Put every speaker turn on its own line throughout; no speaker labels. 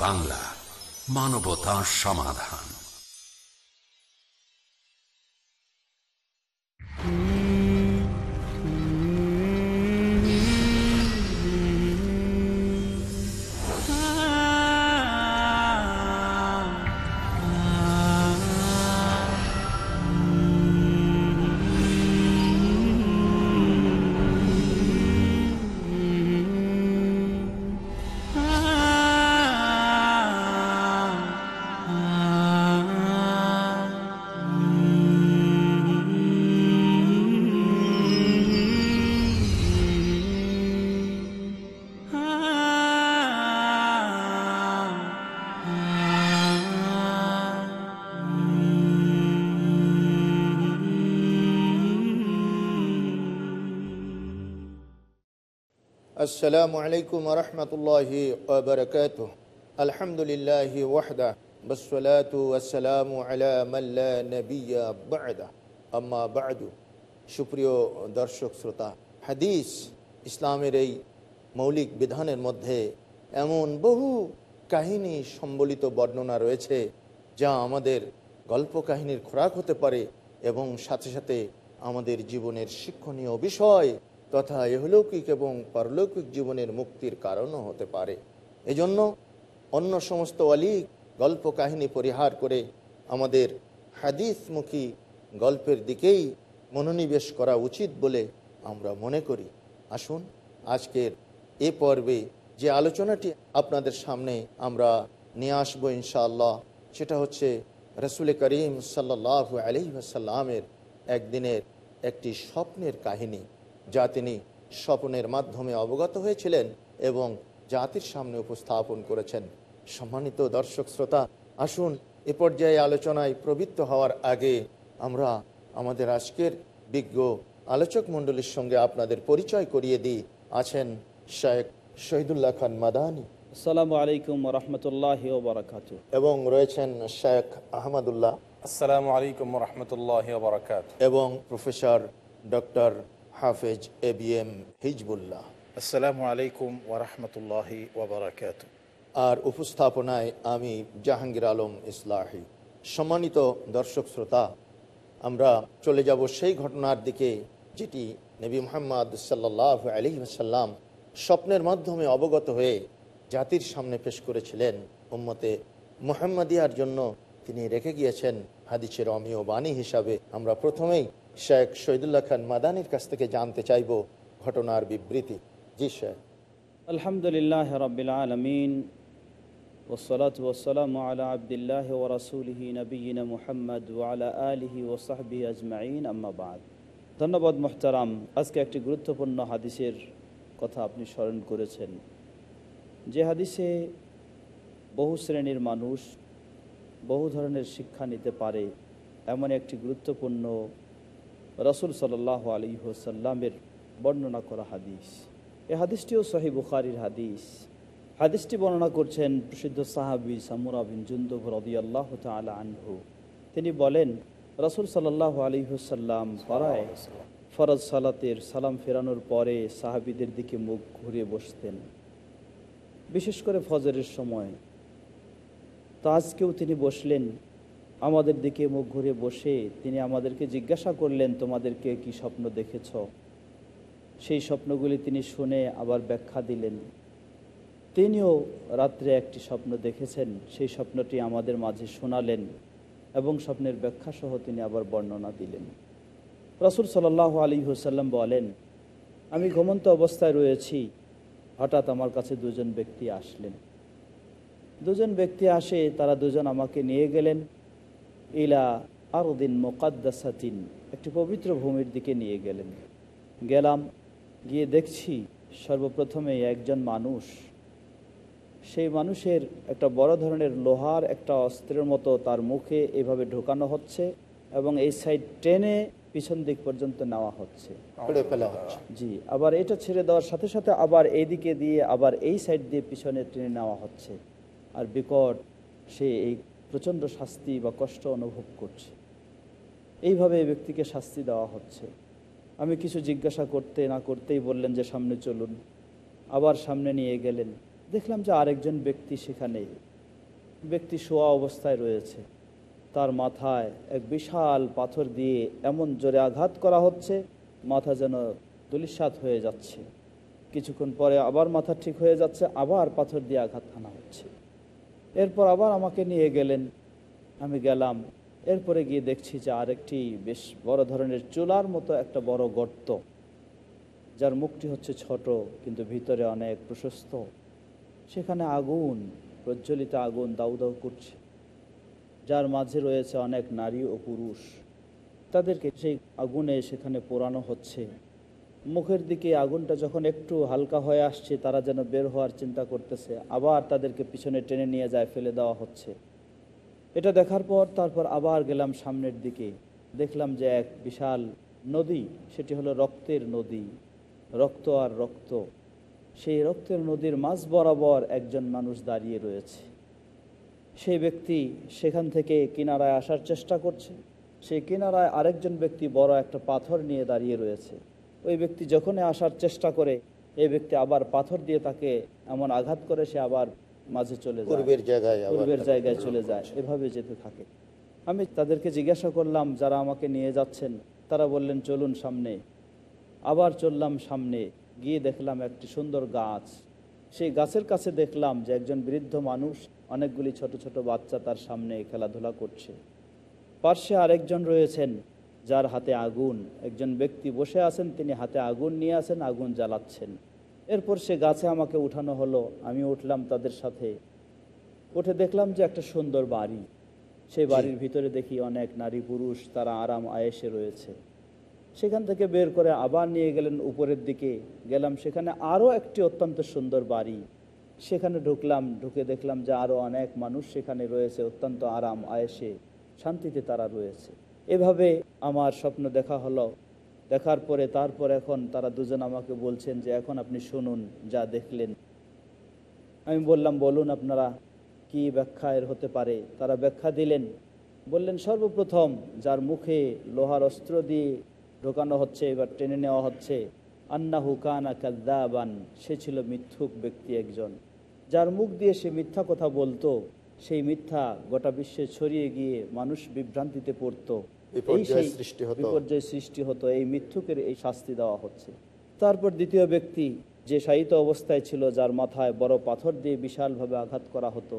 বাংলা মানবতা সমাধান।
আসসালামু আলাইকুম রহমতুল্লাহি ওবরকাত আলহামদুলিল্লাহ ওয়াহদা বসলাত আসসালামু আলা মাল্লা বাদা। আম্মা বাদু। সুপ্রিয় দর্শক, শ্রোতা, হাদিস ইসলামের এই মৌলিক বিধানের মধ্যে এমন বহু কাহিনী সম্বলিত বর্ণনা রয়েছে, যা আমাদের গল্প কাহিনীর খোরাক হতে পারে এবং সাথে সাথে আমাদের জীবনের শিক্ষণীয় বিষয় তথা এহলৌকিক এবং পারলৌকিক জীবনের মুক্তির কারণও হতে পারে। এজন্য অন্য সমস্ত অলি গল্প কাহিনী পরিহার করে আমাদের হাদিসমুখী গল্পের দিকেই মনোনিবেশ করা উচিত বলে আমরা মনে করি। আসুন, আজকের এ পর্বে যে আলোচনাটি আপনাদের সামনে আমরা নিয়ে আসব ইনশাআল্লাহ, সেটা হচ্ছে রসুল করিম সাল্লাহ আলহিহাসাল্লামের একদিনের একটি স্বপ্নের কাহিনী। যা তিনি স্বপ্নের মাধ্যমে অবগত হয়েছিলেন এবং জাতির সামনে উপস্থাপন করেছেন। সম্মানিত দর্শক শ্রোতা আসুন এ পর্যায়ে আলোচনায় প্রবৃত্ত হওয়ার আগে আমরা আমাদের আজকের বিজ্ঞ আলোচক মণ্ডলীর সঙ্গে আপনাদের পরিচয় করিয়ে দিই। আছেন শেখ শহীদুল্লাহ খান মাদানী।
আসসালামু আলাইকুম রহমতুল্লাহ বারাকাত
এবং রয়েছেন শেখ আহমদুল্লাহ।
আসসালামু আলাইকুম রহমতুল্লাহ বরকাত
এবং professor doctor Hafez A B M Hezbollah.
আসসালামু আলাইকুম ওরহমতুল্লাহি ওবরাকাত
আর উপস্থাপনায় আমি জাহাঙ্গীর আলম ইসলাহি। সম্মানিত দর্শক শ্রোতা আমরা চলে যাব সেই ঘটনার দিকে যেটি নবী মোহাম্মদ সাল্লাহ আলী সাল্লাম স্বপ্নের মাধ্যমে অবগত হয়ে জাতির সামনে পেশ করেছিলেন। উম্মতে মোহাম্মদিয়ার জন্য তিনি রেখে গিয়েছেন হাদিসের অমীয় বাণী হিসাবে। আমরা প্রথমেই শেখ শহীদুল্লাহ খান মাদানির কাছ থেকে জানতে চাইব ঘটনার বিবৃতি। জি শেখ।
আলহামদুলিল্লাহ রবিল আলমিন ওসলাত ওসালাম আলা আবদুল্লাহ ও রাসুলহি নবীন মুহাম্মদ ওয়ালা আলিহি ও সাহবি আজমাইন আম্মাবাদ ধন্যবাদ মোহতারাম, আজকে একটি গুরুত্বপূর্ণ হাদিসের কথা আপনি স্মরণ করেছেন। যে হাদিসে বহু শ্রেণির মানুষ বহু ধরনের শিক্ষা নিতে পারে, এমন একটি গুরুত্বপূর্ণ রসুল সাল্লাহ আলী হোসাল্লামের বর্ণনা করা হাদিস। এ হাদিসটিও সহি বুখারির হাদিস। হাদিসটি বর্ণনা করছেন প্রসিদ্ধ সাহাবি সামুরা বিন জুন্দুব রদি আল্লাহ তালা আনহু। তিনি বলেন, রসুল সাল্লাহ আলী হুসাল্লাম পাড়ায় ফরজ সালাতের সালাম ফেরানোর পরে সাহাবিদের দিকে মুখ ঘুরিয়ে বসতেন। বিশেষ করে ফজরের সময়। তাজকেও তিনি বসলেন আমাদের দিকে মুখ ঘুরে বসে তিনি আমাদেরকে জিজ্ঞাসা করলেন, তোমাদেরকে কি স্বপ্ন দেখেছ? সেই স্বপ্নগুলি তিনি শুনে আবার ব্যাখ্যা দিলেন। তিনিও রাত্রে একটি স্বপ্ন দেখেছেন, সেই স্বপ্নটি আমাদের মাঝে শোনালেন এবং স্বপ্নের ব্যাখ্যা সহ তিনি আবার বর্ণনা দিলেন। রসুল সাল্লাহ আলী হুসাল্লাম বলেন, আমি ঘুমন্ত অবস্থায় রয়েছি, হঠাৎ আমার কাছে দুজন ব্যক্তি আসলেন। দুজন ব্যক্তি আসে, তারা দুজন আমাকে নিয়ে গেলেন ইলা আরদিন মোকাদ্দাসাতিন একটি পবিত্র ভূমির দিকে নিয়ে গেলেন। গেলাম গিয়ে দেখছি সর্বপ্রথমে একজন মানুষ। সেই মানুষের একটা বড় ধরনের লোহার একটা অস্ত্রের মতো তার মুখে এভাবে ঢোকানো হচ্ছে এবং এই সাইড টেনে পিছন দিক পর্যন্ত নেওয়া হচ্ছে। জি আবার এটা ছেড়ে দেওয়ার সাথে সাথে আবার এইদিকে দিয়ে আবার এই সাইড দিয়ে পিছনে টেনে নেওয়া হচ্ছে। আর বিকট সে এই প্রচণ্ড শাস্তি বা কষ্ট অনুভব করছে। এইভাবে এই ব্যক্তিকে শাস্তি দেওয়া হচ্ছে। আমি কিছু জিজ্ঞাসা করতে না করতেই বললেন যে, সামনে চলুন। আবার সামনে নিয়ে গেলেন। দেখলাম যে আরেকজন ব্যক্তি সেখানে। ব্যক্তি শোয়া অবস্থায় রয়েছে। তার মাথায় এক বিশাল পাথর দিয়ে এমন জোরে আঘাত করা হচ্ছে, মাথা যেন দুলিশাত হয়ে যাচ্ছে। কিছুক্ষণ পরে আবার মাথা ঠিক হয়ে যাচ্ছে, আবার পাথর দিয়ে আঘাত হানা হচ্ছে। এরপর আবার আমাকে নিয়ে গেলেন। আমি গেলাম। এরপরে গিয়ে দেখছি যে আরেকটি বেশ বড় ধরনের চুলার মতো একটা বড় গর্ত, যার মুখটি হচ্ছে ছোট, কিন্তু ভিতরে অনেক প্রশস্ত। সেখানে আগুন, প্রজ্বলিত আগুন দাউ দাউ করছে। যার মাঝে রয়েছে অনেক নারী ও পুরুষ। তাদেরকে সেই আগুনে সেখানে পোড়ানো হচ্ছে। মুখের দিকে আগুনটা যখন একটু হালকা হয়ে আসছে, তারা যেন বের হওয়ার চিন্তা করতেছে, আবার তাদেরকে পিছনে টেনে নিয়ে যায়, ফেলে দেওয়া হচ্ছে। এটা দেখার পর তারপর আবার গেলাম সামনের দিকে। দেখলাম যে এক বিশাল নদী, সেটি হলো রক্তের নদী, রক্ত আর রক্ত। সেই রক্তের নদীর মাঝ বরাবর একজন মানুষ দাঁড়িয়ে রয়েছে। সেই ব্যক্তি সেখান থেকে কিনারায় আসার চেষ্টা করছে। সেই কিনারায় আরেকজন ব্যক্তি বড় একটা পাথর নিয়ে দাঁড়িয়ে রয়েছে। ওই ব্যক্তি যখনই আসার চেষ্টা করে এই ব্যক্তি আবার পাথর দিয়ে তাকে এমন আঘাত করে সে আবার মাঝে চলে যায়।
পূর্বের জায়গায়
পূর্বের জায়গায় চলে যায়। এভাবে যেতে থাকে। আমি তাদেরকে জিজ্ঞাসা করলাম যারা আমাকে নিয়ে যাচ্ছেন? তারা বললেন চলুন সামনে। আবার চললাম সামনে গিয়ে দেখলাম একটি সুন্দর গাছ। সেই গাছের কাছে দেখলাম যে একজন বৃদ্ধ মানুষ অনেকগুলি ছোট ছোট বাচ্চা তার সামনে খেলাধুলা করছে। পার্শ্বে আরেকজন রয়েছেন। যার হাতে আগুন। একজন ব্যক্তি বসে আছেন তিনি হাতে আগুন নিয়ে আছেন আগুন জ্বালাচ্ছেন। এরপর সে গাছে আমাকে উঠানো হলো আমি উঠলাম তাদের সাথে। উঠে দেখলাম যে একটা সুন্দর বাড়ি। সেই বাড়ির ভিতরে দেখি অনেক নারী পুরুষ তারা আরাম আয়েসে রয়েছে। সেখান থেকে বের করে আবার নিয়ে গেলেন উপরের দিকে। গেলাম সেখানে আরও একটি অত্যন্ত সুন্দর বাড়ি। সেখানে ঢুকলাম ঢুকে দেখলাম যে আরও অনেক মানুষ সেখানে রয়েছে অত্যন্ত আরাম আয়েসে শান্তিতে তারা রয়েছে। এভাবে আমার স্বপ্ন দেখা হলো। দেখার পরে তারপর এখন তারা দুজন আমাকে বলছেন যে, এখন আপনি শুনুন যা দেখলেন। আমি বললাম, বলুন আপনারা কি ব্যাখ্যা এর হতে পারে? তারা ব্যাখ্যা দিলেন, বললেন, সর্বপ্রথম যার মুখে লোহার অস্ত্র দিয়ে ঢোকানো হচ্ছে, এবার টেনে নেওয়া হচ্ছে। আন্না হুকানা কাদ্দাবান সে ছিল মিথ্যুক ব্যক্তি একজন। যার মুখ দিয়ে সে মিথ্যা কথা বলতো, সেই মিথ্যা গোটা বিশ্বে ছড়িয়ে গিয়ে মানুষ বিভ্রান্তিতে পড়তো।
বিপর্যয় সৃষ্টি হতো।
এই মিথ্যুকের এই শাস্তি দেওয়া হচ্ছে। তারপর দ্বিতীয় ব্যক্তি যে শায়িত অবস্থায় ছিল যার মাথায় বড় পাথর দিয়ে বিশালভাবে আঘাত করা হতো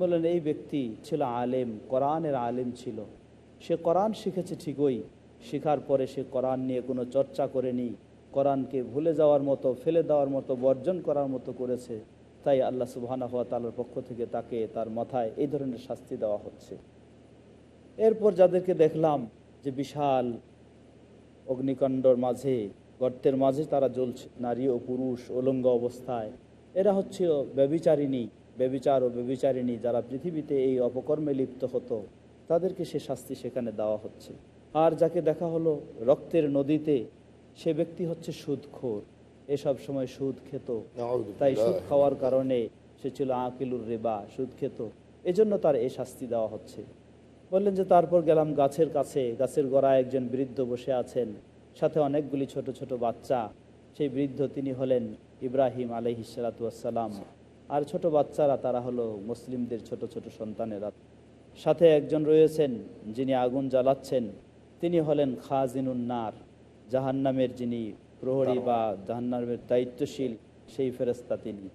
বললেন এই ব্যক্তি ছিল আলেম কোরআনের আলেম ছিল। সে কোরআন শিখেছে ঠিকই শেখার পরে সে কোরআন নিয়ে কোনো চর্চা করেনি। কোরআনকে ভুলে যাওয়ার মতো ফেলে দেওয়ার মতো বর্জন করার মতো করেছে। তাই আল্লাহ তালার পক্ষ থেকে তাকে তার মাথায় এই ধরনের শাস্তি দেওয়া হচ্ছে। এরপর যাদেরকে দেখলাম যে বিশাল অগ্নিকাণ্ডর মাঝে গর্তের মাঝে তারা জ্বলছে নারী ও পুরুষ উলঙ্গ অবস্থায়। এরা হচ্ছে ব্যবিচারিণী ব্যবিচার ও ব্যবিচারিণী যারা পৃথিবীতে এই অপকর্মে লিপ্ত হতো। তাদেরকে সে শাস্তি সেখানে দেওয়া হচ্ছে। আর যাকে দেখা হলো রক্তের নদীতে সে ব্যক্তি হচ্ছে সুদখোর। এসব সময় সুদ খেত। তাই সুদ খাওয়ার কারণে সে ছিল আকিলুর রেবা সুদ খেত। এজন্য তার এ শাস্তি দেওয়া হচ্ছে। বললেন যে, তারপর গেলাম গাছের কাছে। গাছের গোড়ায় একজন বৃদ্ধ বসে আছেন। সাথে অনেকগুলি ছোট ছোট বাচ্চা। সেই বৃদ্ধ তিনি হলেন ইব্রাহিম আলহিসালাতুয়াসাল্লাম আর ছোট বাচ্চারা তারা হলো মুসলিমদের ছোট ছোট সন্তানেরা। সাথে একজন রয়েছেন যিনি আগুন জ্বালাচ্ছেন। তিনি হলেন খাজিনুন্নার জাহান্নামের যিনি প্রহরী বা জাহান্নামের দায়িত্বশীল সেই ফেরস্তা তিনি।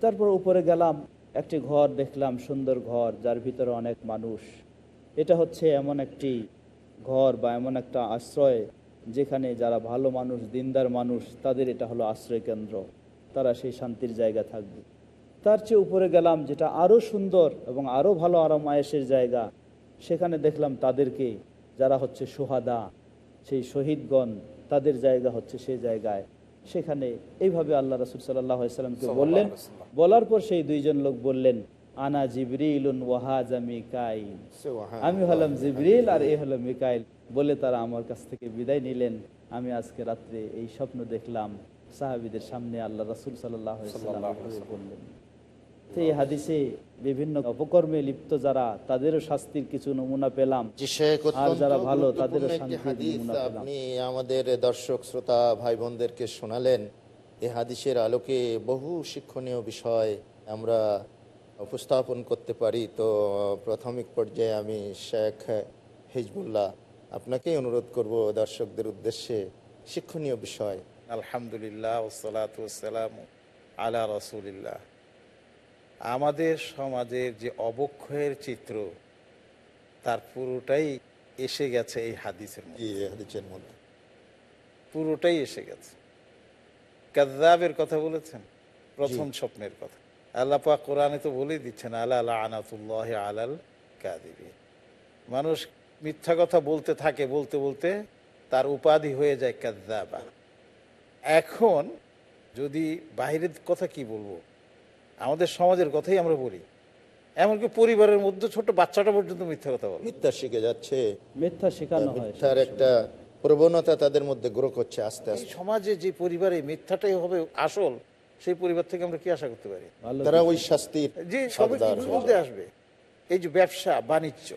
তারপর উপরে গেলাম। একটি ঘর দেখলাম, সুন্দর ঘর, যার ভিতরে অনেক মানুষ। এটা হচ্ছে এমন একটি ঘর বা এমন একটা আশ্রয়, যেখানে যারা ভালো মানুষ, দিনদার মানুষ, তাদের এটা হলো আশ্রয় কেন্দ্র। তারা সেই শান্তির জায়গা থাকবে। তার চেয়ে উপরে গেলাম, যেটা আরও সুন্দর এবং আরও ভালো আরাম আয়েসের জায়গা। সেখানে দেখলাম তাদেরকে, যারা হচ্ছে সোহাদা, সেই শহীদগণ, তাদের জায়গা হচ্ছে সেই জায়গায়। সেখানে এইভাবে আল্লাহ রসুল সাল্লামকে বললেন। বলার পর সেই দুইজন লোক বললেন আনা জিবরিল আমি হলাম জিবরিল আর এই হলো মিকাইল। বলে তারা আমার কাছ থেকে বিদায় নিলেন। আমি আজকে রাত্রে এই স্বপ্ন দেখলাম। সাহাবিদের সামনে আল্লাহ রাসুল সাল্লাহ বললেন। এই হাদিসে বিভিন্ন অপকর্মে লিপ্ত যারা তাদেরও শাস্তির কিছু নমুনা পেলাম। আর যারা ভালো তাদেরও
আপনি আমাদের দর্শক শ্রোতা ভাই বোনদেরকে শোনালেন। এই হাদিসের আলোকে বহু শিক্ষণীয় বিষয় আমরা উপস্থাপন করতে পারি। তো প্রাথমিক পর্যায়ে আমি শেখ হিজবুল্লাহ আপনাকেই অনুরোধ করব দর্শকদের উদ্দেশ্যে শিক্ষণীয় বিষয়।
আলহামদুলিল্লাহ ওসালাত ওসালাম আলা রসুলিল্লাহ। আমাদের সমাজের যে অবক্ষয়ের চিত্র তার পুরোটাই এসে গেছে এই হাদিসের মধ্যে।
হাদিসের মধ্যে।
পুরোটাই এসে গেছে। কাজাবের কথা বলেছেন? প্রথম স্বপ্নের কথা। আল্লাহ পাক কোরআনে তো বলেই দিচ্ছেন আল্লাহ আল্লাহ আনাতুল্লাহ আলাল কাদিবি মানুষ মিথ্যা কথা বলতে থাকে বলতে বলতে তার উপাধি হয়ে যায় কাজাবা এখন যদি বাইরের কথা কি বলব? আমাদের সমাজের কথাই আমরা বলি। এমনকি পরিবারের মধ্যে ছোট বাচ্চাটা পর্যন্ত মিথ্যা কথা বলে।
মিথ্যা শিখে যাচ্ছে।
মিথ্যা শেখানো হয়
মিথ্যার একটা প্রবণতা তাদের মধ্যে গ্রো করছে আস্তে আস্তে।
সমাজে যে পরিবারে মিথ্যাটাই হবে আসল সেই পরিবার থেকে আমরা কি আশা করতে পারি?
তারা ওই শাস্তির
যে সবাই। আসবে। এই যে ব্যবসা বাণিজ্য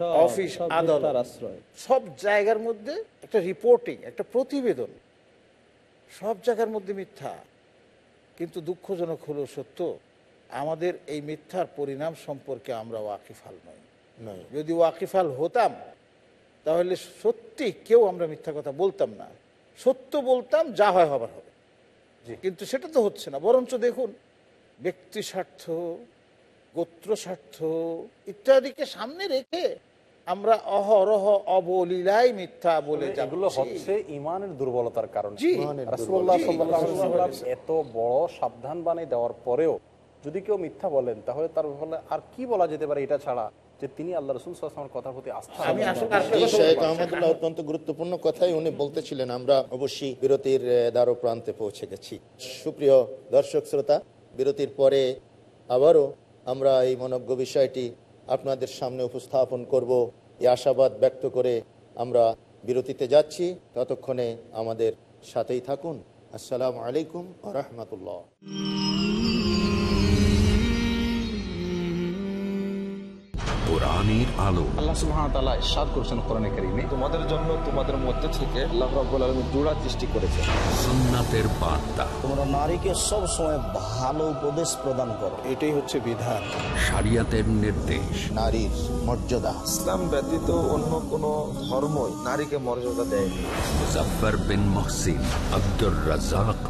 অফিস, আদালত।
আশ্রয়।
সব জায়গার মধ্যে একটা রিপোর্টিং একটা প্রতিবেদন। সব জায়গার মধ্যে মিথ্যা। কিন্তু দুঃখজনক হলো সত্য আমাদের এই মিথ্যার পরিণাম সম্পর্কে আমরা ওয়াকিফাল নই। যদি ওয়াকিফাল হতাম তাহলে সত্যি কেউ আমরা মিথ্যা কথা বলতাম না। সত্য বলতাম যা হয় হবার হবে। কিন্তু সেটা তো হচ্ছে না। বরঞ্চ দেখুন ব্যক্তি স্বার্থ গোত্র স্বার্থ ইত্যাদিকে সামনে রেখে আমরা অহরহ অবলীলাই মিথ্যা বলে
এগুলো হচ্ছে ইমানের দুর্বলতার কারণে। এত বড় সাবধান বানিয়ে দেওয়ার পরেও যদি কেউ মিথ্যা বলেন তাহলে তার ফলে আর কি বলা যেতে পারে এটা ছাড়া যে তিনি আল্লাহ রসুল সাল্লামের কথার প্রতি আস্থা
আমি কথা
শেখ আহমদুল্লাহ অত্যন্ত গুরুত্বপূর্ণ কথাই উনি বলতেছিলেন। আমরা অবশ্যই বিরতির দ্বারো প্রান্তে পৌঁছে গেছি। সুপ্রিয় দর্শক শ্রোতা বিরতির পরে আবারও আমরা এই মনজ্ঞ বিষয়টি আপনাদের সামনে উপস্থাপন করব। এই আশাবাদ ব্যক্ত করে আমরা বিরতিতে যাচ্ছি। ততক্ষণে আমাদের সাথেই থাকুন। আসসালামু আলাইকুম রহমতুল্লাহ।
কোরআনের আলো।
আল্লাহ সুবহানাহু ওয়া তাআলা ইরশাদ করেছেন কোরআনে কারীমে। তোমাদের জন্য তোমাদের মধ্যে থেকে আল্লাহ রাব্বুল আলামিন জোড়া সৃষ্টি করেছেন।
সুন্নাতের বার্তা।
তোমরা নারীকে সব সময় ভালো উপদেশ প্রদান করো।
এটাই হচ্ছে বিধান।
শরিয়াতের নির্দেশ।
নারীর মর্যাদা।
ইসলাম ব্যতীত অন্য কোন ধর্মই নারীকে মর্যাদা দেয়নি।
Muzaffar bin Mohsin Abdur Razzak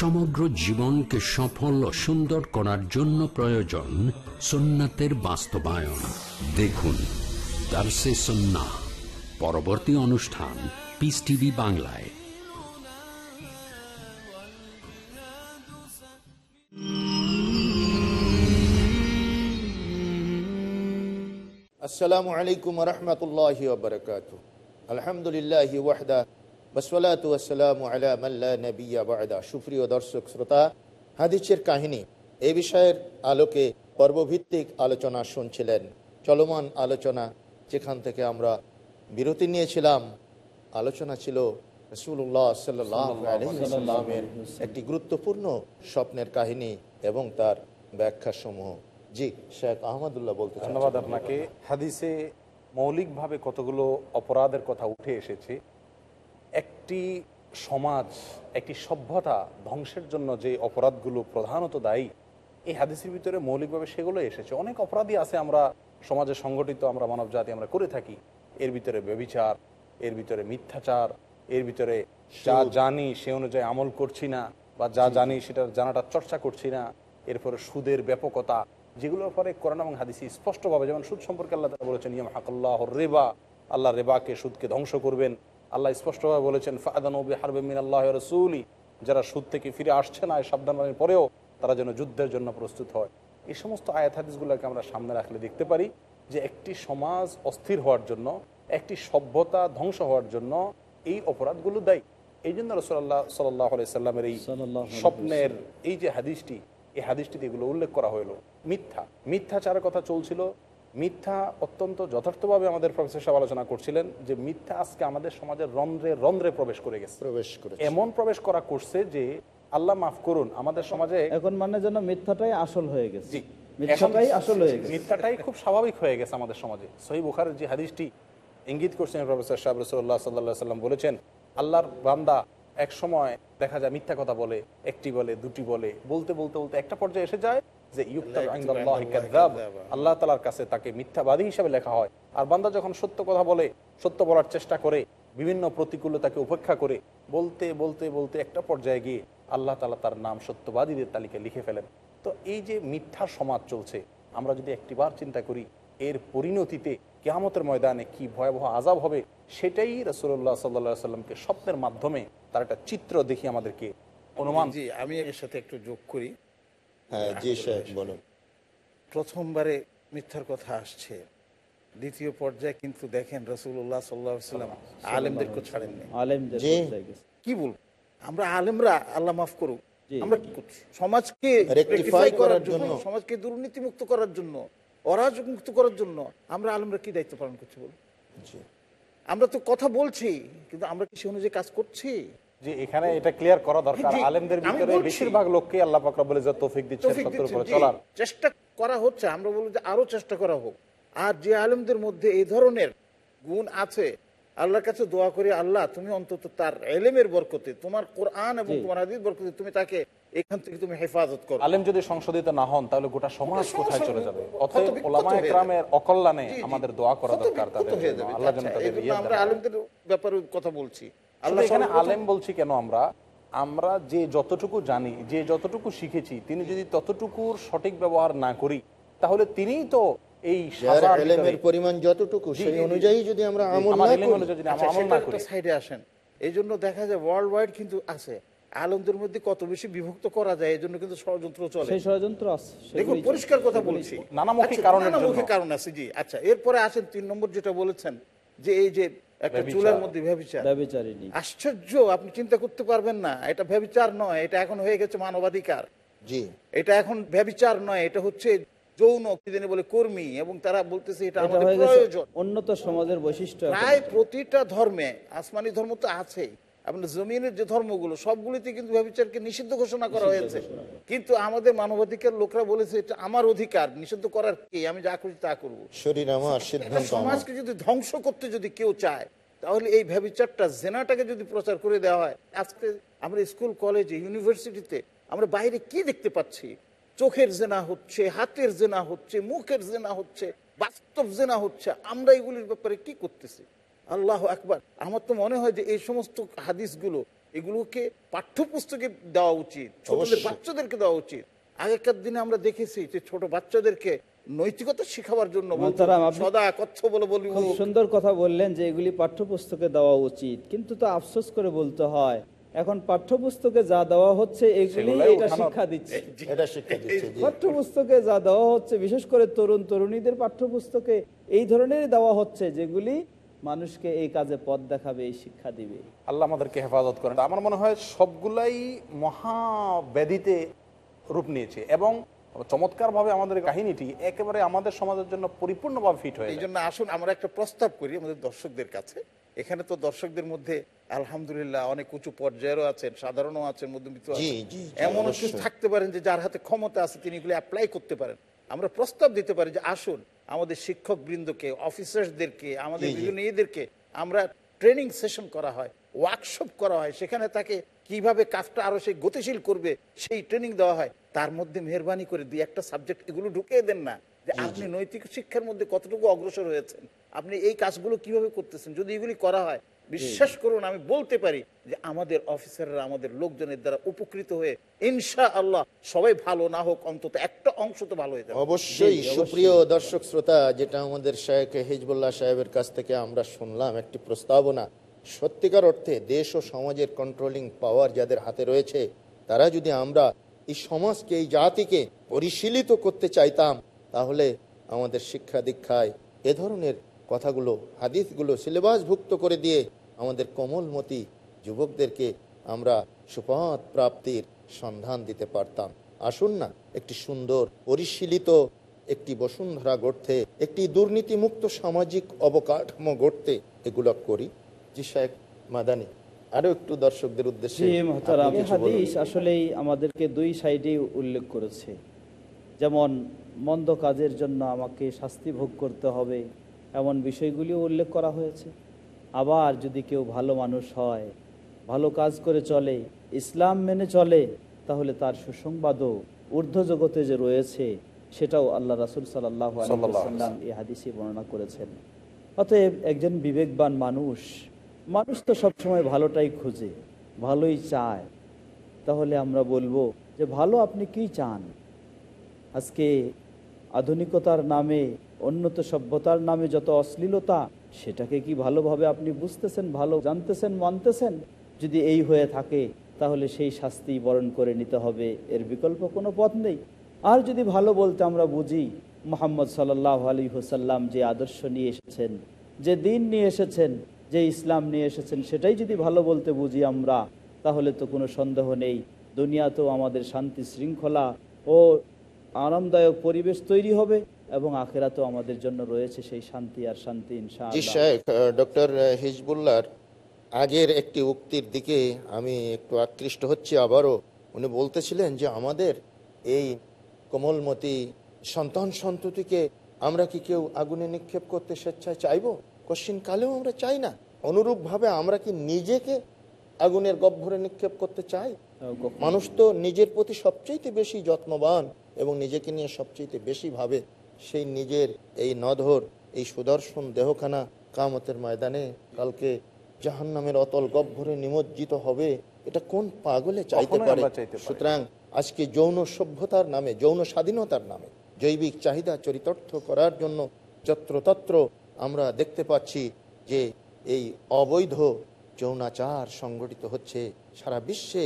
সমগ্র জীবনকে সফল ও সুন্দর করার জন্য প্রয়োজন সোনাতের বাস্তবায়ন। দেখুন সন্না পরবর্তী অনুষ্ঠান পিস টিভি বাংলায়।
আসসালামু আলাইকুম রহমতুল্লাহ আলহামদুলিল্লাহ সুপ্রিয় দর্শক, শ্রোতা, হাদিসের কাহিনী এই বিষয়ের আলোকে পর্বভিত্তিক আলোচনা শুনছিলেন। চলমান আলোচনা যেখান থেকে আমরা বিরতি নিয়েছিলাম। আলোচনা ছিল একটি গুরুত্বপূর্ণ স্বপ্নের কাহিনী এবং তার ব্যাখ্যা সমূহ জি, শেখ আহমদুল্লাহ বলতে
ধন্যবাদ আপনাকে। হাদিসে মৌলিকভাবে কতগুলো অপরাধের কথা উঠে এসেছে একটি সমাজ একটি সভ্যতা ধ্বংসের জন্য যে অপরাধগুলো প্রধানত দায়ী এই হাদিসের ভিতরে মৌলিকভাবে সেগুলো এসেছে। অনেক অপরাধী আছে আমরা সমাজে সংগঠিত আমরা মানব জাতি আমরা করে থাকি। এর ভিতরে ব্যবিচার এর ভিতরে মিথ্যাচার এর ভিতরে যা জানি সে অনুযায়ী আমল করছি না বা যা জানি সেটার জানাটা চর্চা করছি না। এরপরে সুদের ব্যাপকতা যেগুলোর পরে কোরআন এবং হাদিসি স্পষ্টভাবে যেমন সুদ সম্পর্কে আল্লাহ বলেছেন ইয়ম হাকাল্লাহ রেবা আল্লাহ রেবাকে সুদকে ধ্বংস করবেন। আল্লাহ স্পষ্টভাবে বলেছেন ফাদানবী হারবে মিন আল্লাহ রসুলি। যারা সুদ থেকে ফিরে আসছে না এই সাবধানের পরেও তারা যেন যুদ্ধের জন্য প্রস্তুত হয়। এই সমস্ত আয়াত হাদিসগুলোকে আমরা সামনে রাখলে দেখতে পারি যে একটি সমাজ অস্থির হওয়ার জন্য একটি সভ্যতা ধ্বংস হওয়ার জন্য এই অপরাধগুলো দায়ী। এই জন্য রসোল্লাহ সাল্লাহ সাল্লামের এই স্বপ্নের এই যে হাদিসটি এই হাদিসটিতে এগুলো উল্লেখ করা হলো মিথ্যা। মিথ্যাচারের কথা চলছিল মিথ্যা অত্যন্ত যথার্থভাবে আমাদের প্রফেসর সাহেব আলোচনা করছিলেন যে মিথ্যা আজকে আমাদের সমাজের রন্ধ্রে রন্ধ্রে প্রবেশ করে গেছে।
প্রবেশ করে
এমন প্রবেশ করা করছে যে আল্লাহ মাফ করুন আমাদের সমাজে
এখন মানে যেন মিথ্যাটাই আসল হয়ে গেছে। মিথ্যাটাই আসল হয়ে গেছে।
মিথ্যাটাই খুব স্বাভাবিক হয়ে গেছে আমাদের সমাজে। সহি বুখারের যে হাদিসটি ইঙ্গিত করছেন প্রফেসর সাহেব রসুল্লাহ সাল্লাহ সাল্লাম বলেছেন আল্লাহর বান্দা এক সময় দেখা যায় মিথ্যা কথা বলে একটি বলে দুটি বলে বলতে বলতে বলতে একটা পর্যায়ে এসে যায় যে আল্লাহ তালার কাছে তাকে মিথ্যাবাদী হিসাবে লেখা হয়। আর বান্দা যখন সত্য কথা বলে সত্য বলার চেষ্টা করে বিভিন্ন প্রতিকূলতাকে উপেক্ষা করে বলতে বলতে বলতে একটা পর্যায়ে গিয়ে আল্লাহ তালা তার নাম সত্যবাদীদের তালিকায় লিখে ফেলেন। তো এই যে মিথ্যা সমাজ চলছে আমরা যদি একটিবার চিন্তা করি এর পরিণতিতে কেয়ামতের ময়দানে কি ভয়াবহ আজাব হবে সেটাই রসুল্লাহ সাল্লা সাল্লামকে স্বপ্নের মাধ্যমে তার একটা চিত্র দেখি আমাদেরকে অনুমান
জি আমি এর সাথে একটু যোগ করি।
হ্যাঁ জি বলুন।
প্রথমবারে মিথ্যার কথা আসছে দ্বিতীয় পর্যায়ে কিন্তু দেখেন রসুল্লাহ সাল্লাহ সাল্লাম আলেমদেরকে ছাড়েননি
আলেমদের
কি বলব? আমরা আলেমরা আল্লাহ মাফ করুক আমরা কি করছি? সমাজকে
করার জন্য।
সমাজকে দুর্নীতি মুক্ত করার জন্য অরাজক মুক্ত করার জন্য আমরা আলেমরা কি দায়িত্ব পালন করছি বলুন? আমরা তো কথা বলছি কিন্তু আমরা কি সে অনুযায়ী কাজ করছি?
যে এখানে এটা ক্লিয়ার করা দরকার। আলেমদের ভিতরে বেশিরভাগ লোককে আল্লাহ পাকরা বলে যে তৌফিক দিচ্ছেন সত্যের উপরে চলার।
চেষ্টা করা হচ্ছে আমরা বলব যে আরও চেষ্টা করা হোক। আর যে আলেমদের মধ্যে এই ধরনের গুণ আছে আল্লাহর কাছে দোয়া করি আল্লাহ তুমি অন্তত তার এলেমের বরকতে তোমার কোরআন এবং। তোমার হাদিস বরকতে তুমি তাকে এখান থেকে তুমি হেফাজত করো।
আলেম যদি সংশোধিত না হন তাহলে গোটা সমাজ কোথায় চলে যাবে? অতএব ওলামা একরামের অকল্যাণে। আমাদের দোয়া করা দরকার তাদের। আল্লাহ যেন
আচ্ছা,
তাদের
আমরা আলেমদের ব্যাপারে কথা বলছি। আল্লাহ
এখানে আলেম বলছি কেন আমরা? আমরা যে যতটুকু জানি যে যতটুকু শিখেছি তিনি যদি ততটুকুর সঠিক ব্যবহার না করি তাহলে তিনিই তো এই ভিতরে-
পরিমাণ যতটুকু সেই। অনুযায়ী যদি আমরা আমল না করি
অনুযায়ী যদি
আচ্ছা,
আমরা আমল না করি।
সাইডে আসেন। এই জন্য দেখা যায় ওয়ার্ল্ড ওয়াইড কিন্তু আছে। আলমদের মধ্যে কত বেশি বিভক্ত করা যায় এই জন্য কিন্তু ষড়যন্ত্র চলে।
সেই ষড়যন্ত্র আছে
দেখুন পরিষ্কার কথা বলছি।
নানামুখী
আচ্ছা, নানামুখী কারণ আছে জি। আচ্ছা এরপরে আসেন তিন নম্বর যেটা বলেছেন যে এই যে একটা চুলার মধ্যে আশ্চর্য আপনি চিন্তা করতে পারবেন না এটা ব্যবচার নয় এটা এখন হয়ে গেছে মানবাধিকার।
জি।
এটা এখন ব্যবচার নয় এটা হচ্ছে যৌন কি বলে কর্মী এবং তারা বলতেছে এটা আমাদের প্রয়োজন।
উন্নত সমাজের বৈশিষ্ট্য।
প্রায় প্রতিটা ধর্মে আসমানি ধর্ম তো আছেই আপনার জমিনের যে ধর্মগুলো সবগুলিতে কিন্তু ব্যবচারকে নিষিদ্ধ ঘোষণা করা হয়েছে। কিন্তু আমাদের মানবাধিকার লোকরা বলেছে এটা আমার অধিকার নিষিদ্ধ করার কি? আমি যা খুশি তা করব। সমাজকে যদি ধ্বংস করতে যদি কেউ চায় তাহলে এই ব্যবচারটা জেনাটাকে যদি প্রচার করে দেওয়া হয় আজকে আমরা স্কুল কলেজে ইউনিভার্সিটিতে আমরা বাইরে কি দেখতে পাচ্ছি? চোখের জেনা হচ্ছে হাতের জেনা হচ্ছে মুখের জেনা হচ্ছে বাস্তব জেনা হচ্ছে। আমরা এগুলির ব্যাপারে কি করতেছি? আল্লাহ একবার আমার তো মনে হয় যে এই সমস্ত হাদিসগুলো এগুলোকে পাঠ্যপুস্তকে দেওয়া উচিত ছোটদের বাচ্চাদেরকে দেওয়া উচিত। আগেকার দিনে আমরা দেখেছি যে ছোট বাচ্চাদেরকে নৈতিকতা শেখাবার জন্য
সুন্দর কথা বললেন যে এগুলি পাঠ্যপুস্তকে দেওয়া উচিত কিন্তু তো আফসোস করে বলতে হয় এখন পাঠ্যপুস্তকে যা দেওয়া হচ্ছে এগুলি এটা শিক্ষা দিচ্ছে।
এটা শিক্ষা দিচ্ছে জি।
পাঠ্যপুস্তকে যা দেওয়া হচ্ছে বিশেষ করে তরুণ তরুণীদের পাঠ্যপুস্তকে এই ধরনের দেওয়া হচ্ছে যেগুলি মানুষকে এই কাজে পথ দেখাবে এই শিক্ষা দিবে।
আল্লাহ আমাদেরকে হেফাজত করেন। আমার মনে হয় সবগুলাই মহাব্যাধিতে রূপ নিয়েছে এবং চমৎকারভাবে আমাদের কাহিনীটি একেবারে আমাদের সমাজের জন্য পরিপূর্ণভাবে ফিট হয়ে
এই জন্য আসুন আমরা একটা প্রস্তাব করি আমাদের দর্শকদের কাছে। এখানে তো দর্শকদের মধ্যে আলহামদুলিল্লাহ অনেক উঁচু পর্যায়েরও আছেন সাধারণও আছেন মধ্যবিত্ত এমন কেউ থাকতে পারেন যে যার হাতে ক্ষমতা আছে তিনি এগুলো অ্যাপ্লাই করতে পারেন। আমরা প্রস্তাব দিতে পারি যে আসুন আমাদের শিক্ষক বৃন্দকে অফিসার্সদেরকে আমাদের। বিভিন্ন এদেরকে আমরা ট্রেনিং সেশন করা হয় ওয়ার্কশপ করা হয় সেখানে তাকে কীভাবে কাজটা আরও সে গতিশীল করবে সেই ট্রেনিং দেওয়া হয় তার মধ্যে মেহরবানি করে দুই একটা সাবজেক্ট এগুলো ঢুকিয়ে দেন না যে আপনি নৈতিক শিক্ষার মধ্যে কতটুকু অগ্রসর হয়েছেন আপনি এই কাজগুলো কীভাবে করতেছেন যদি এগুলি করা হয় বিশ্বাস করুন আমি বলতে পারি যে আমাদের অফিসাররা আমাদের লোকজনের দ্বারা উপকৃত হয়ে ইনশা আল্লাহ সবাই ভালো না হোক অন্তত একটা অংশ তো ভালো হয়ে যাবে।
অবশ্যই সুপ্রিয় দর্শক শ্রোতা যেটা আমাদের শেখ হিজবুল্লাহ সাহেবের কাছ থেকে আমরা শুনলাম একটি প্রস্তাবনা। সত্যিকার অর্থে দেশ ও সমাজের কন্ট্রোলিং পাওয়ার যাদের হাতে রয়েছে তারা যদি আমরা এই সমাজকে এই জাতিকে পরিশীলিত করতে চাইতাম তাহলে আমাদের শিক্ষা দীক্ষায় এ ধরনের কথাগুলো হাদিসগুলো সিলেবাসভুক্ত করে দিয়ে আমাদের কোমলমতি যুবকদেরকে আমরা সুপথ প্রাপ্তির সন্ধান দিতে পারতাম। আসুন না একটি সুন্দর পরিশীলিত একটি বসুন্ধরা গড়তে একটি দুর্নীতিমুক্ত সামাজিক অবকাঠামো গড়তে এগুলো করি। জি শেখ মাদানি আরও একটু দর্শকদের উদ্দেশ্যে।
হাদিস আসলেই আমাদেরকে দুই সাইডেই উল্লেখ করেছে। যেমন মন্দ কাজের জন্য আমাকে শাস্তি ভোগ করতে হবে এমন বিষয়গুলিও উল্লেখ করা হয়েছে। আবার যদি কেউ ভালো মানুষ হয় ভালো কাজ করে চলে ইসলাম মেনে চলে তাহলে তার সুসংবাদও ঊর্ধ্ব জগতে যে রয়েছে সেটাও আল্লাহ রাসুল সাল্লাহ সাল্লাম এই হাদিসে বর্ণনা করেছেন। অতএব একজন বিবেকবান মানুষ মানুষ তো সবসময় ভালোটাই খুঁজে ভালোই চায়। তাহলে আমরা বলব যে ভালো আপনি কি চান? আজকে আধুনিকতার নামে উন্নত সভ্যতার নামে যত অশ্লীলতা সেটাকে কি ভালোভাবে আপনি বুঝতেছেন, ভালো জানতেছেন, মানতেছেন? যদি এই হয়ে থাকে, তাহলে সেই শাস্তি বরণ করে নিতে হবে, এর বিকল্প কোনো পথ নেই। আর যদি ভালো বলতে আমরা বুঝি, মোহাম্মদ সাল্লাহ আলী হুসাল্লাম যে আদর্শ নিয়ে এসেছেন, যে দিন নিয়ে এসেছেন, যে ইসলাম নিয়ে এসেছেন, সেটাই যদি ভালো বলতে বুঝি আমরা, তাহলে তো কোনো সন্দেহ নেই। দুনিয়াতেও আমাদের শান্তি শৃঙ্খলা ও আরামদায়ক পরিবেশ তৈরি হবে। এবং আখেরাতেও আমাদের জন্য রয়েছে সেই শান্তি আর শান্তি
ডক্টর হিজবুল্লাহর আগের একটি উক্তির দিকে আমি একটু আকৃষ্ট হচ্ছি আবারও। উনি বলতেছিলেন যে আমাদের এই কোমলমতি সন্তান সন্ততিকে আমরা কি কেউ আগুনে নিক্ষেপ করতে স্বেচ্ছায় চাইব? কোশ্চিন কালেও আমরা চাই না। অনুরূপভাবে আমরা কি নিজেকে আগুনের গহ্বরে নিক্ষেপ করতে চাই? মানুষ তো নিজের প্রতি সবচেয়ে বেশি যত্নবান এবং নিজেকে নিয়ে সবচেয়ে বেশি ভাবে সেই নিজের এই নধর এই সুদর্শন দেহখানা কামতের ময়দানে কালকে জাহান্নামের অতল গহ্বরে নিমজ্জিত হবে এটা কোন পাগলে চাইতে পারে। সুতরাং আজকে যৌন সভ্যতার নামে যৌন স্বাধীনতার নামে জৈবিক চাহিদা চরিতার্থ করার জন্য যত্রতত্র আমরা দেখতে পাচ্ছি যে এই অবৈধ যৌনাচার সংগঠিত হচ্ছে সারা বিশ্বে।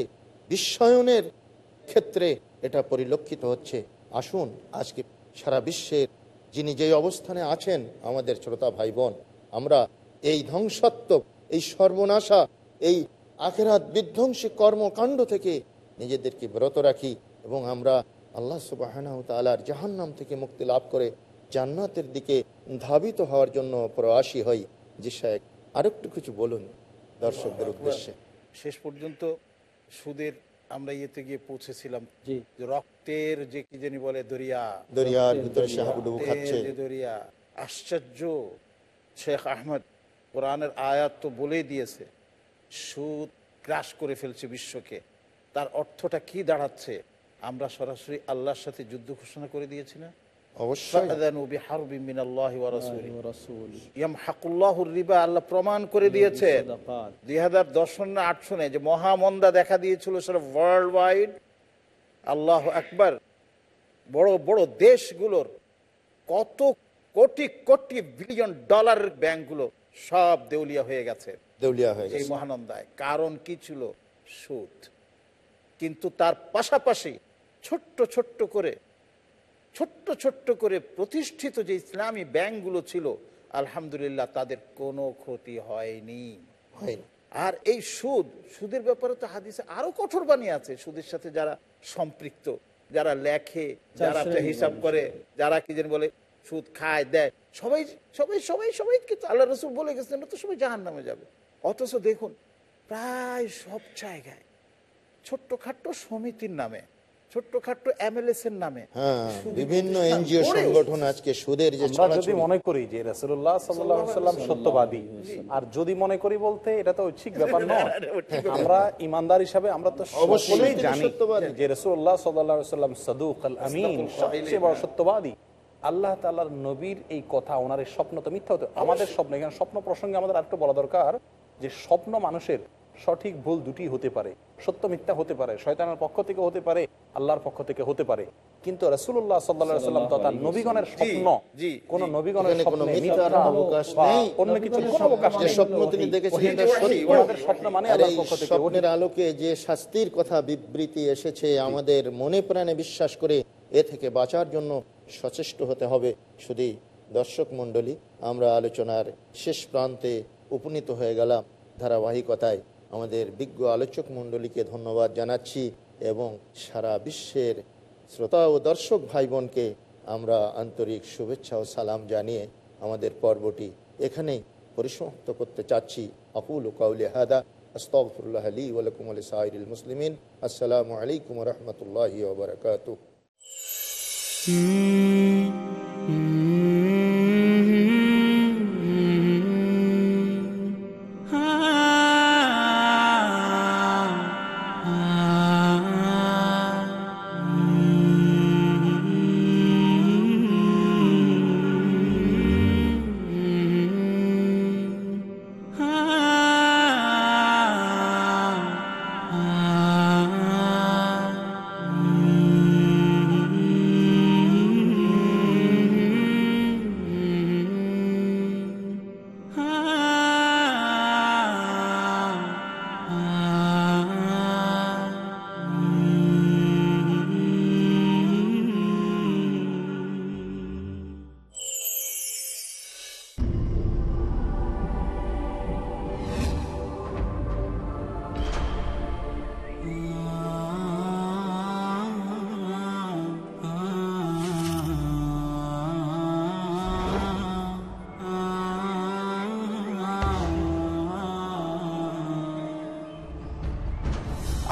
বিশ্বায়নের ক্ষেত্রে এটা পরিলক্ষিত হচ্ছে। আসুন আজকে সারা বিশ্বের যিনি যেই অবস্থানে আছেন, আমাদের শ্রোতা ভাই বোন আমরা এই ধ্বংসাত্মক এই সর্বনাশা, এই আখেরাত বিধ্বংসী কর্মকাণ্ড থেকে নিজেদেরকে ব্রত রাখি এবং আমরা আল্লাহ সুবাহ তালার জাহান্নাম থেকে মুক্তি লাভ করে জান্নাতের দিকে ধাবিত হওয়ার জন্য প্রয়াসী হই। যে সাহেব আরেকটু কিছু বলুন দর্শকদের উদ্দেশ্যে।
শেষ পর্যন্ত সুদের আমরা ইয়েতে গিয়ে পৌঁছেছিলাম রক্তের যে কি জানি বলে দরিয়া
দরিয়ার ভিতরে
দরিয়া। আশ্চর্য। শেখ আহমদ কোরআনের আয়াত তো বলেই দিয়েছে সুদ গ্রাস করে ফেলছে বিশ্বকে। তার অর্থটা কি দাঁড়াচ্ছে আমরা সরাসরি আল্লাহর সাথে যুদ্ধ ঘোষণা করে দিয়েছি না প্রমাণ করে দিয়েছে।
সাদাকাত।
দুই হাজার দশ সনে আট সনে যে মহামন্দা দেখা দিয়েছিল সেটা ওয়ার্ল্ড ওয়াইড আল্লাহ একবার বড় বড় দেশগুলোর কত কোটি কোটি বিলিয়ন ডলার ব্যাংকগুলো সব দেউলিয়া হয়ে গেছে।
দেউলিয়া হয়ে
এই
গেছে।
মহানন্দায়। কারণ কি ছিল? সুদ। কিন্তু তার পাশাপাশি ছোট্ট ছোট্ট করে ছোট্ট ছোট্ট করে প্রতিষ্ঠিত যে ইসলামী ব্যাংকগুলো ছিল আলহামদুলিল্লাহ তাদের কোনো ক্ষতি হয়নি।
হয়নি।
আর এই সুদ সুদের ব্যাপারে তো হাদিসে আরও কঠোর বানিয়ে আছে। সুদের সাথে যারা সম্পৃক্ত যারা লেখে যারা হিসাব করে যারা কি যেন বলে সুদ খায় দেয় সবাই সবাই সবাই সবাই কিন্তু আল্লাহ রসুল বলে গেছেন তো সবাই জাহান নামে যাবে। অথচ দেখুন প্রায় সব জায়গায় ছোট্ট খাট্ট সমিতির নামে ছোট্ট খাট্ট এমএলএস এর নামে।
হ্যাঁ বিভিন্ন এনজিও সংগঠন আজকে সুদের যে
আমরা যদি মনে করি যে রাসূলুল্লাহ সাল্লাল্লাহু আলাইহি সাল্লাম সত্যবাদী আর যদি মনে করি বলতে এটা তো ঐচ্ছিক ব্যাপার নয় আমরা ইমানদার হিসাবে আমরা তো সকলেই জানি যে রাসূলুল্লাহ সাল্লাল্লাহু আলাইহি সাল্লাম সাদুক আল আমিন সবচেয়ে বড় সত্যবাদী। আল্লাহ তাআলার নবীর এই কথা ওনার স্বপ্ন তো মিথ্যা হতো আমাদের স্বপ্ন এখানে স্বপ্ন প্রসঙ্গে আমাদের আরেকটু বলা দরকার যে স্বপ্ন মানুষের সঠিক ভুল দুটি হতে পারে সত্য মিথ্যা হতে পারে শয়তানের পক্ষ থেকে হতে পারে আল্লাহর পক্ষ থেকে হতে পারে। কিন্তু রাসূলুল্লাহ সাল্লাল্লাহু আলাইহি সাল্লাম তথা নবীগণের স্বপ্ন কোন নবীগণের
এখানে মিথ্যার অবকাশ নেই।
অন্য কিছু কোনো অবকাশ নেই।
স্বপ্ন তিনি এটা
স্বপ্ন মানে আল্লাহর পক্ষ থেকে
স্বপ্নের আলোকে যে শাস্তির কথা বিবৃতি এসেছে আমাদের মনে প্রাণে বিশ্বাস করে এ থেকে বাঁচার জন্য সচেষ্ট হতে হবে। শুধু দর্শক মণ্ডলী আমরা আলোচনার শেষ প্রান্তে উপনীত হয়ে গেলাম ধারাবাহিকতায়। আমাদের বিজ্ঞ আলোচক মণ্ডলীকে ধন্যবাদ জানাচ্ছি এবং সারা বিশ্বের শ্রোতা ও দর্শক ভাই বোনকে আমরা আন্তরিক শুভেচ্ছা ও সালাম জানিয়ে আমাদের পর্বটি এখানেই পরিসমাপ্ত করতে চাচ্ছি। আকুল কাউলি হাদা আস্তফরুল্লাহ আলী ওয়ালাকুম আলী সাইরুল মুসলিমিন। আসসালামু আলাইকুম রহমতুল্লাহ ওবরাকাতু